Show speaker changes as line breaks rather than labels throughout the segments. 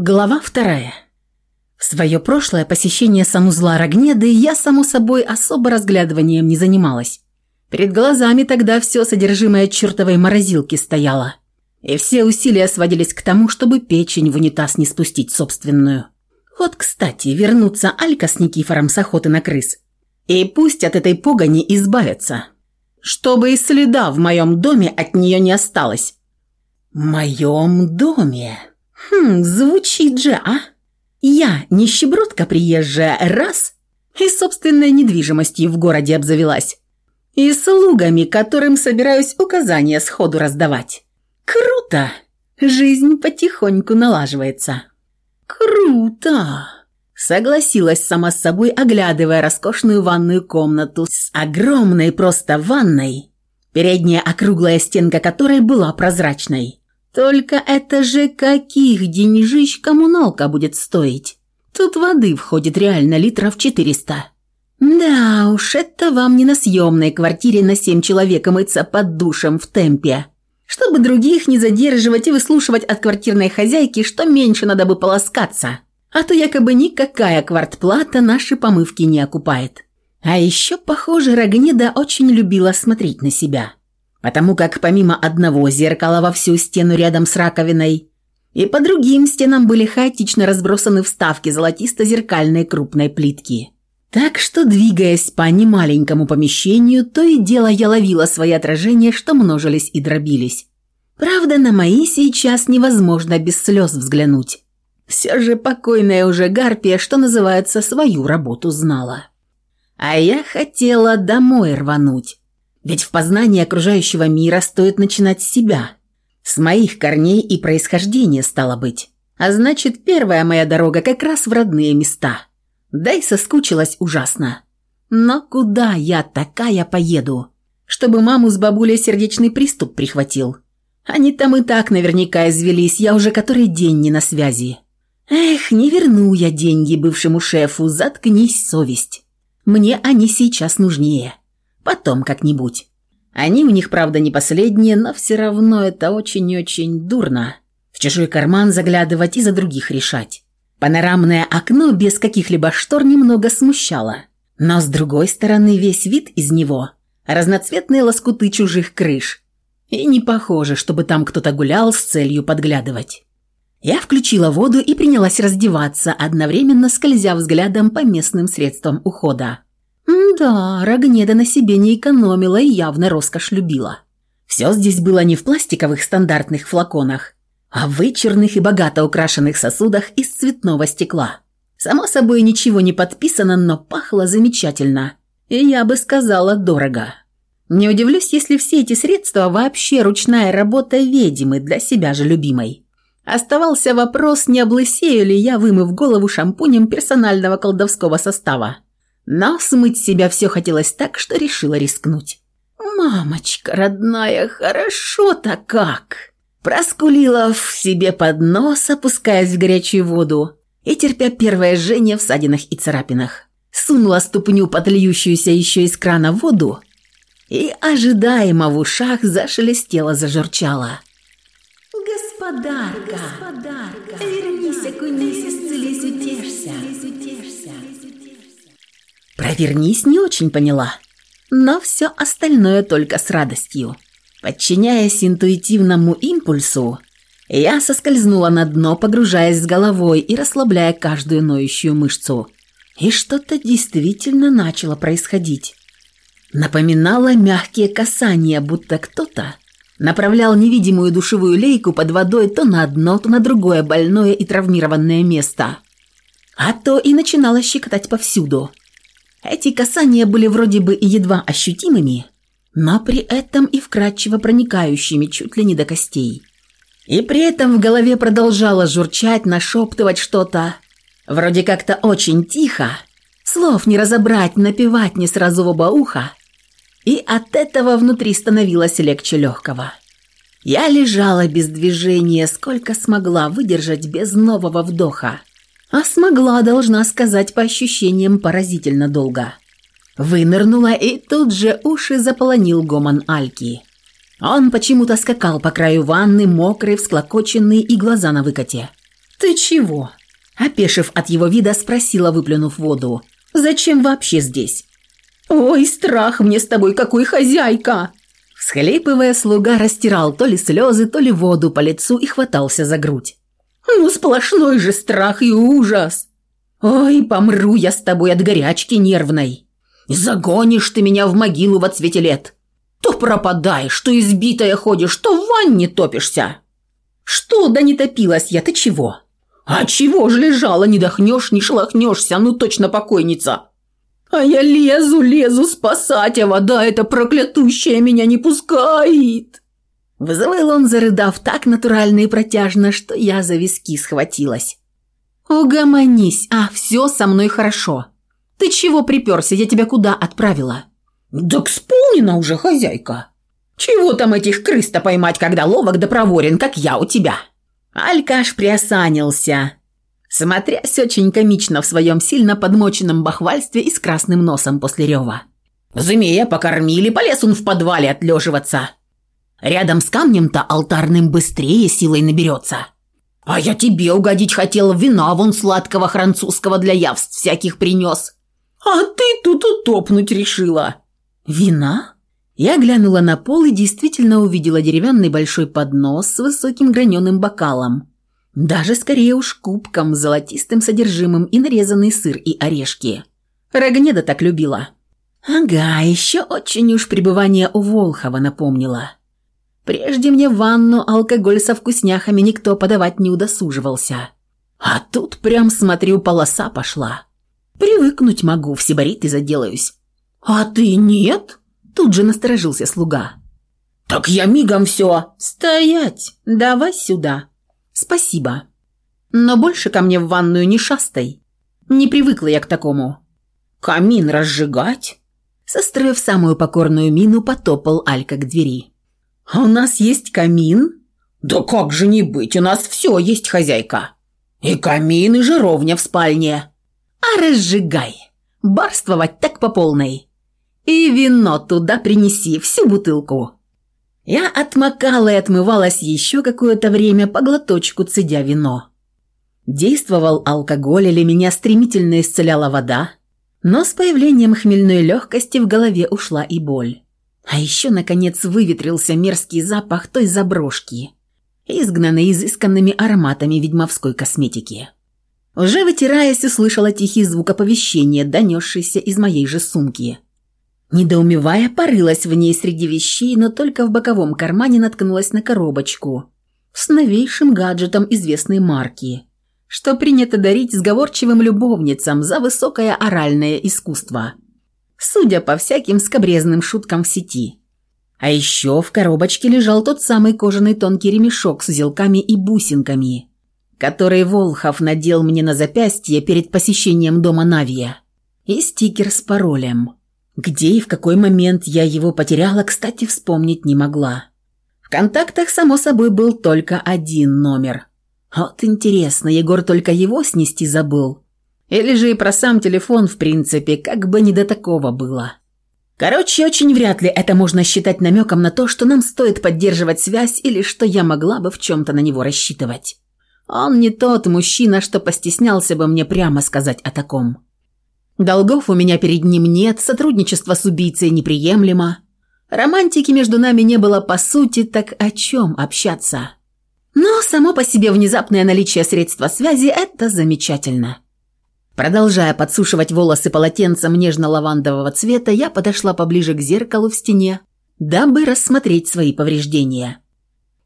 Глава вторая. В свое прошлое посещение санузла Рогнеды я, само собой, особо разглядыванием не занималась. Перед глазами тогда все содержимое чертовой морозилки стояло. И все усилия сводились к тому, чтобы печень в унитаз не спустить собственную. Вот, кстати, вернуться Алька с Никифором с охоты на крыс. И пусть от этой погони избавятся. Чтобы и следа в моем доме от нее не осталось. «Моем доме?» Хм, звучит же, а? Я, нищебродка приезжая, раз, и собственной недвижимостью в городе обзавелась. И слугами, которым собираюсь указания сходу раздавать. Круто! Жизнь потихоньку налаживается. Круто! Согласилась сама с собой, оглядывая роскошную ванную комнату с огромной просто ванной, передняя округлая стенка которой была прозрачной. Только это же каких деньжищ коммуналка будет стоить? Тут воды входит реально литров 400. Да уж, это вам не на съемной квартире на семь человек мыться под душем в темпе. Чтобы других не задерживать и выслушивать от квартирной хозяйки, что меньше надо бы полоскаться. А то якобы никакая квартплата наши помывки не окупает. А еще, похоже, Рогнеда очень любила смотреть на себя потому как помимо одного зеркала во всю стену рядом с раковиной и по другим стенам были хаотично разбросаны вставки золотисто-зеркальной крупной плитки. Так что, двигаясь по немаленькому помещению, то и дело я ловила свои отражения, что множились и дробились. Правда, на мои сейчас невозможно без слез взглянуть. Все же покойная уже Гарпия, что называется, свою работу знала. А я хотела домой рвануть. Ведь в познании окружающего мира стоит начинать с себя. С моих корней и происхождения стало быть. А значит, первая моя дорога как раз в родные места. Да и соскучилась ужасно. Но куда я такая поеду? Чтобы маму с бабулей сердечный приступ прихватил. Они там и так наверняка извелись, я уже который день не на связи. Эх, не верну я деньги бывшему шефу, заткнись, совесть. Мне они сейчас нужнее. Потом как-нибудь. Они у них, правда, не последние, но все равно это очень-очень дурно. В чужой карман заглядывать и за других решать. Панорамное окно без каких-либо штор немного смущало. Но с другой стороны весь вид из него – разноцветные лоскуты чужих крыш. И не похоже, чтобы там кто-то гулял с целью подглядывать. Я включила воду и принялась раздеваться, одновременно скользя взглядом по местным средствам ухода. Да, Рогнеда на себе не экономила и явно роскошь любила. Все здесь было не в пластиковых стандартных флаконах, а в вычурных и богато украшенных сосудах из цветного стекла. Само собой, ничего не подписано, но пахло замечательно. И я бы сказала, дорого. Не удивлюсь, если все эти средства вообще ручная работа ведьмы для себя же любимой. Оставался вопрос, не облысею ли я, вымыв голову шампунем персонального колдовского состава. Но смыть себя все хотелось так, что решила рискнуть. «Мамочка родная, хорошо-то как!» Проскулила в себе под нос, опускаясь в горячую воду и терпя первое жжение в садинах и царапинах. Сунула ступню под льющуюся еще из крана воду и ожидаемо в ушах зашелестело, зажурчало. «Господарка, господарка, вернись, окунись, исцелись, утешься». Провернись не очень поняла, но все остальное только с радостью. Подчиняясь интуитивному импульсу, я соскользнула на дно, погружаясь с головой и расслабляя каждую ноющую мышцу. И что-то действительно начало происходить. Напоминало мягкие касания, будто кто-то направлял невидимую душевую лейку под водой то на одно, то на другое больное и травмированное место. А то и начинало щекотать повсюду – эти касания были вроде бы и едва ощутимыми, но при этом и вкрадчиво проникающими чуть ли не до костей. И при этом в голове продолжало журчать, нашептывать что-то, вроде как-то очень тихо, слов не разобрать, напевать не сразу в оба уха, и от этого внутри становилось легче легкого. Я лежала без движения, сколько смогла выдержать без нового вдоха, а смогла, должна сказать, по ощущениям поразительно долго. Вынырнула, и тут же уши заполонил гомон Альки. Он почему-то скакал по краю ванны, мокрый, всклокоченный и глаза на выкате. «Ты чего?» Опешив от его вида, спросила, выплюнув воду. «Зачем вообще здесь?» «Ой, страх мне с тобой, какой хозяйка!» Всхлипывая, слуга растирал то ли слезы, то ли воду по лицу и хватался за грудь. «Ну, сплошной же страх и ужас! Ой, помру я с тобой от горячки нервной! Загонишь ты меня в могилу во цвете лет! То пропадаешь, то избитая ходишь, то в ванне топишься!» «Что, да не топилась я, ты чего?» «А чего ж лежала, не дохнешь, не шелохнешься, ну точно покойница!» А я лезу, лезу спасать, а вода эта проклятущая меня не пускает. Вызывал он, зарыдав так натурально и протяжно, что я за виски схватилась. «Угомонись, а, все со мной хорошо. Ты чего приперся, я тебя куда отправила?» «Так сполнена уже, хозяйка. Чего там этих крыс-то поймать, когда ловок да проворен, как я у тебя?» Алькаш приосанился, смотрясь очень комично в своем сильно подмоченном бахвальстве и с красным носом после рева. «Змея покормили, полез он в подвале отлеживаться. Рядом с камнем-то алтарным быстрее силой наберется. А я тебе угодить хотел, вина вон сладкого французского для явств всяких принес. А ты тут утопнуть решила». «Вина?» Я глянула на пол и действительно увидела деревянный большой поднос с высоким граненым бокалом даже скорее уж кубком с золотистым содержимым и нарезанный сыр и орешки. Рогнеда так любила. Ага, еще очень уж пребывание у Волхова напомнило. Прежде мне ванну алкоголь со вкусняхами никто подавать не удосуживался. А тут прям, смотрю, полоса пошла. Привыкнуть могу, в сибариты заделаюсь. А ты нет? Тут же насторожился слуга. Так я мигом все. Стоять, давай сюда. «Спасибо. Но больше ко мне в ванную не шастай. Не привыкла я к такому». «Камин разжигать?» Состроив самую покорную мину, потопал Алька к двери. «А у нас есть камин?» «Да как же не быть, у нас все есть, хозяйка. И камин, и жаровня в спальне». «А разжигай. Барствовать так по полной. И вино туда принеси, всю бутылку». Я отмокала и отмывалась еще какое-то время по глоточку цедя вино. Действовал алкоголь или меня стремительно исцеляла вода, но с появлением хмельной легкости в голове ушла и боль. А еще, наконец, выветрился мерзкий запах той заброшки, изгнанной изысканными ароматами ведьмовской косметики. Уже вытираясь, услышала тихий звук оповещения, донесшийся из моей же сумки – Недоумевая, порылась в ней среди вещей, но только в боковом кармане наткнулась на коробочку с новейшим гаджетом известной марки, что принято дарить сговорчивым любовницам за высокое оральное искусство. Судя по всяким скобрезным шуткам в сети. А еще в коробочке лежал тот самый кожаный тонкий ремешок с узелками и бусинками, который Волхов надел мне на запястье перед посещением дома Навия, и стикер с паролем – где и в какой момент я его потеряла, кстати, вспомнить не могла. В контактах, само собой, был только один номер. Вот интересно, Егор только его снести забыл. Или же и про сам телефон, в принципе, как бы не до такого было. Короче, очень вряд ли это можно считать намеком на то, что нам стоит поддерживать связь или что я могла бы в чем-то на него рассчитывать. Он не тот мужчина, что постеснялся бы мне прямо сказать о таком. Долгов у меня перед ним нет, сотрудничество с убийцей неприемлемо. Романтики между нами не было по сути, так о чем общаться? Но само по себе внезапное наличие средства связи – это замечательно. Продолжая подсушивать волосы полотенцем нежно-лавандового цвета, я подошла поближе к зеркалу в стене, дабы рассмотреть свои повреждения.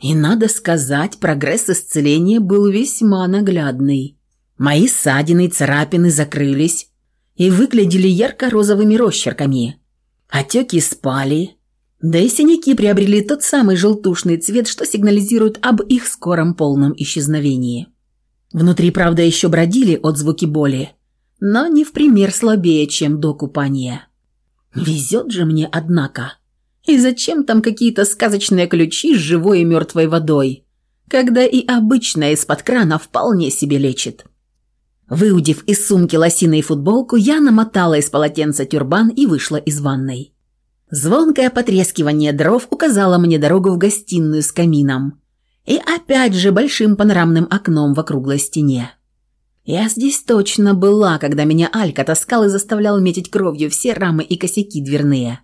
И надо сказать, прогресс исцеления был весьма наглядный. Мои ссадины и царапины закрылись, и выглядели ярко-розовыми росчерками. Отеки спали, да и синяки приобрели тот самый желтушный цвет, что сигнализирует об их скором полном исчезновении. Внутри, правда, еще бродили отзвуки боли, но не в пример слабее, чем до купания. Везет же мне, однако. И зачем там какие-то сказочные ключи с живой и мертвой водой, когда и обычная из-под крана вполне себе лечит? Выудив из сумки лосиной футболку, я намотала из полотенца тюрбан и вышла из ванной. Звонкое потрескивание дров указало мне дорогу в гостиную с камином. И опять же большим панорамным окном в округлой стене. Я здесь точно была, когда меня Алька таскал и заставлял метить кровью все рамы и косяки дверные.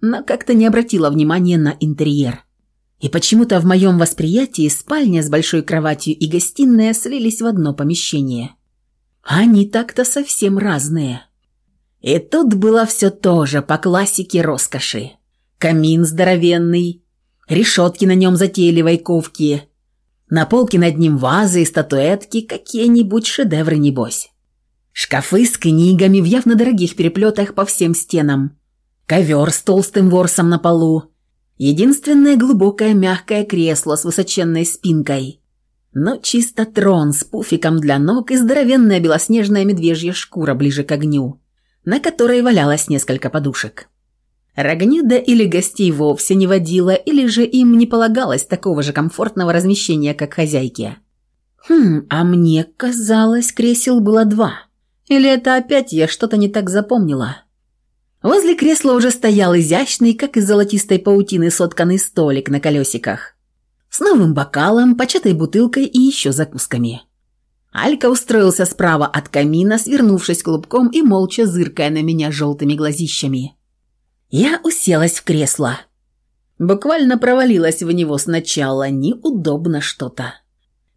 Но как-то не обратила внимания на интерьер. И почему-то в моем восприятии спальня с большой кроватью и гостиная слились в одно помещение. Они так-то совсем разные. И тут было все то же, по классике роскоши. Камин здоровенный, решетки на нем затейливой ковки, на полке над ним вазы и статуэтки, какие-нибудь шедевры небось. Шкафы с книгами в явно дорогих переплетах по всем стенам. Ковер с толстым ворсом на полу. Единственное глубокое мягкое кресло с высоченной спинкой. Но чисто трон с пуфиком для ног и здоровенная белоснежная медвежья шкура ближе к огню, на которой валялось несколько подушек. Рогнеда или гостей вовсе не водила, или же им не полагалось такого же комфортного размещения, как хозяйке. Хм, а мне казалось, кресел было два. Или это опять я что-то не так запомнила? Возле кресла уже стоял изящный, как из золотистой паутины сотканный столик на колесиках. С новым бокалом, початой бутылкой и еще закусками. Алька устроился справа от камина, свернувшись клубком и молча зыркая на меня желтыми глазищами. Я уселась в кресло. Буквально провалилась в него сначала, неудобно что-то.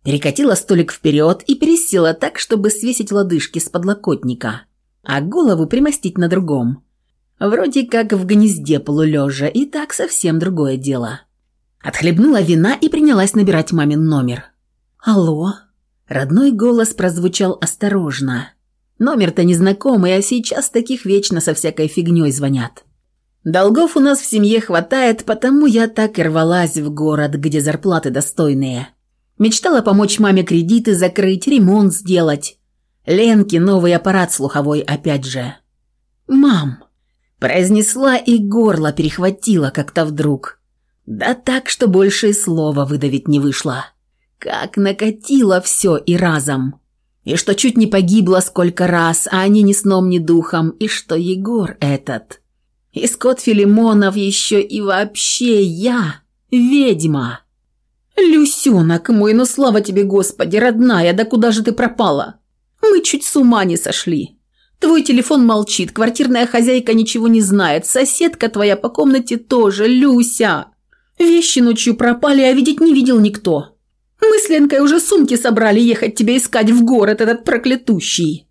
Перекатила столик вперед и пересела так, чтобы свесить лодыжки с подлокотника, а голову примостить на другом. Вроде как в гнезде полулежа, и так совсем другое дело. Отхлебнула вина и принялась набирать мамин номер. «Алло?» Родной голос прозвучал осторожно. Номер-то незнакомый, а сейчас таких вечно со всякой фигней звонят. Долгов у нас в семье хватает, потому я так и рвалась в город, где зарплаты достойные. Мечтала помочь маме кредиты закрыть, ремонт сделать. Ленке новый аппарат слуховой опять же. «Мам!» Произнесла и горло перехватила как-то вдруг. Да так, что больше и слова выдавить не вышло. Как накатило все и разом. И что чуть не погибла сколько раз, а они ни сном, ни духом, и что Егор этот и Скотт Филимонов еще и вообще я ведьма. Люсенок мой, ну слава тебе, Господи, родная, да куда же ты пропала? Мы чуть с ума не сошли. Твой телефон молчит, квартирная хозяйка ничего не знает, соседка твоя по комнате тоже, Люся. Вещи ночью пропали, а видеть не видел никто. Мы с Ленкой уже сумки собрали ехать тебя искать в город этот проклятущий.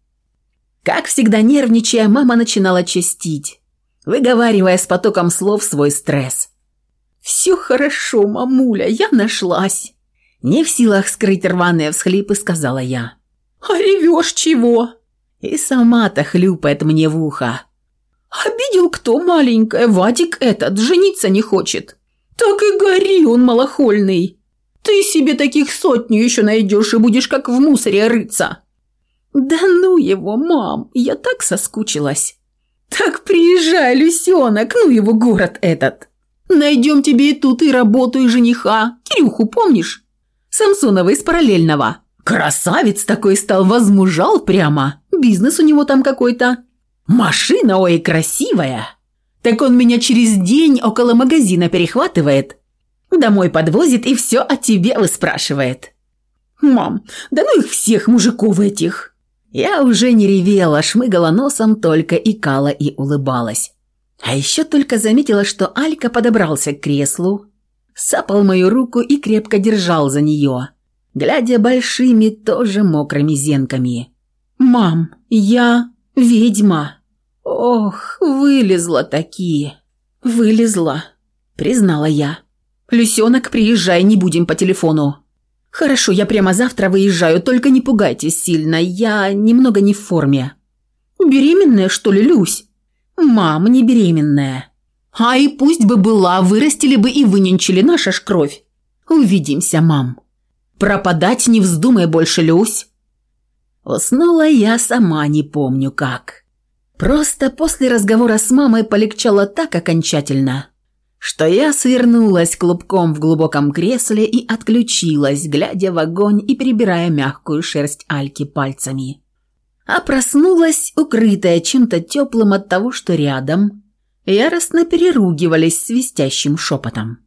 Как всегда нервничая, мама начинала частить выговаривая с потоком слов свой стресс. «Все хорошо, мамуля, я нашлась!» Не в силах скрыть рваные всхлипы, сказала я. «А ревешь чего?» И сама-то хлюпает мне в ухо. «Обидел кто маленькая, Вадик этот, жениться не хочет. Так и гори он малохольный. Ты себе таких сотню еще найдешь и будешь как в мусоре рыться». «Да ну его, мам, я так соскучилась». «Так приезжай, Люсенок, ну его город этот. Найдем тебе и тут и работу, и жениха. Кирюху помнишь? Самсонова из параллельного. Красавец такой стал, возмужал прямо. Бизнес у него там какой-то. Машина, ой, красивая. Так он меня через день около магазина перехватывает. Домой подвозит и все о тебе выспрашивает. Мам, да ну их всех мужиков этих. Я уже не ревела, шмыгала носом только икала и улыбалась. А еще только заметила, что Алька подобрался к креслу, сапал мою руку и крепко держал за нее, глядя большими, тоже мокрыми зенками. «Мам, я ведьма!» «Ох, вылезла такие!» «Вылезла», — признала я. «Люсенок, приезжай, не будем по телефону». «Хорошо, я прямо завтра выезжаю, только не пугайтесь сильно, я немного не в форме». «Беременная, что ли, Люсь?» «Мам, не беременная». «А и пусть бы была, вырастили бы и выненчили наша ж кровь». «Увидимся, мам». «Пропадать не вздумай больше, Люсь». Уснула я сама не помню как. Просто после разговора с мамой полегчало так окончательно, что я свернулась клубком в глубоком кресле и отключилась, глядя в огонь и перебирая мягкую шерсть Альки пальцами. А проснулась, укрытая чем-то теплым от того, что рядом, яростно переругивались свистящим шепотом.